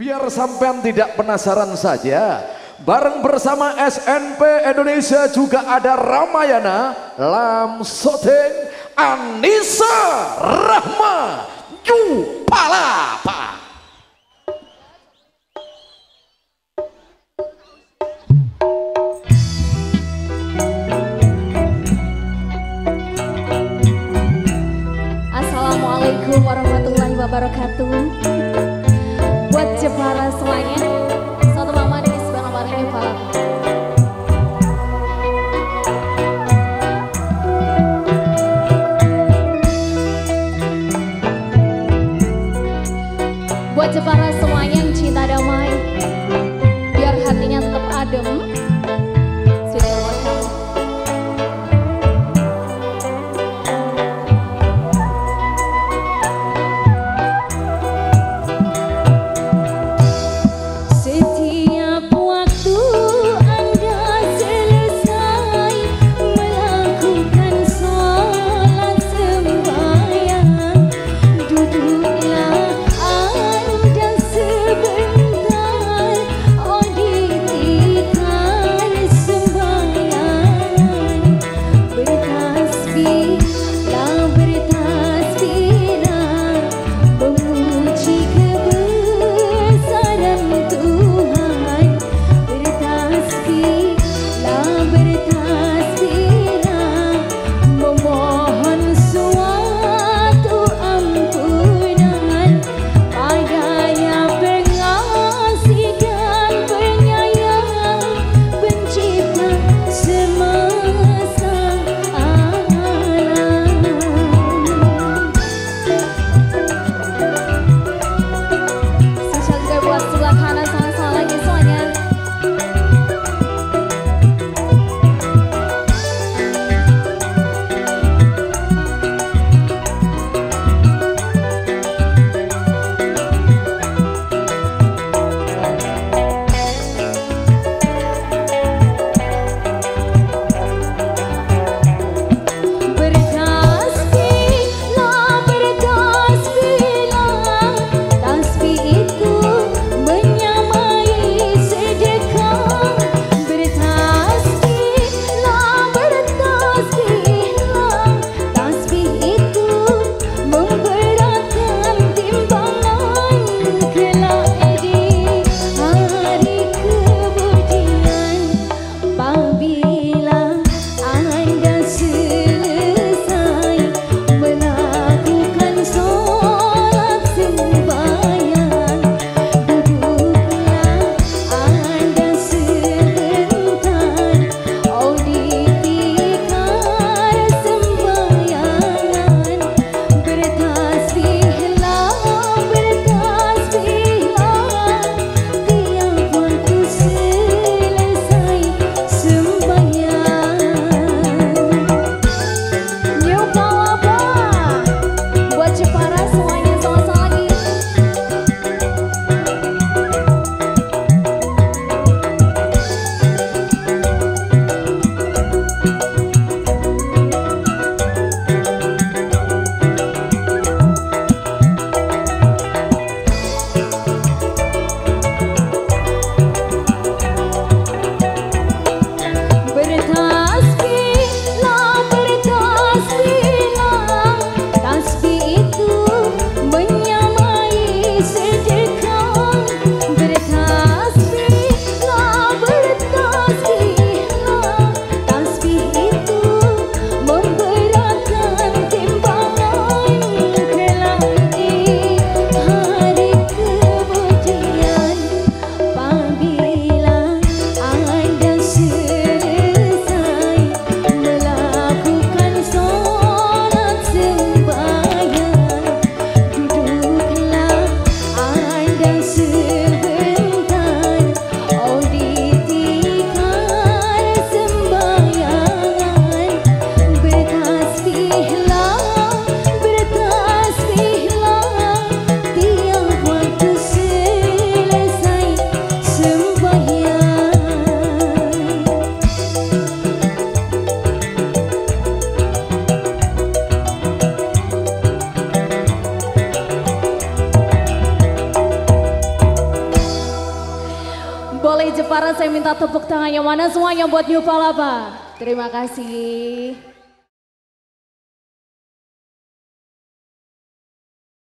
Biar sampean tidak penasaran saja, bareng bersama SNP Indonesia juga ada Ramayana, Lam Soteng, Anissa Rahma, Jupalapa. пора Jepara saya minta tepuk tangannya mana semuanya buat New Palapa. Terima kasih.